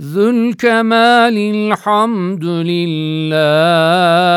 ذو الكمال الحمد لله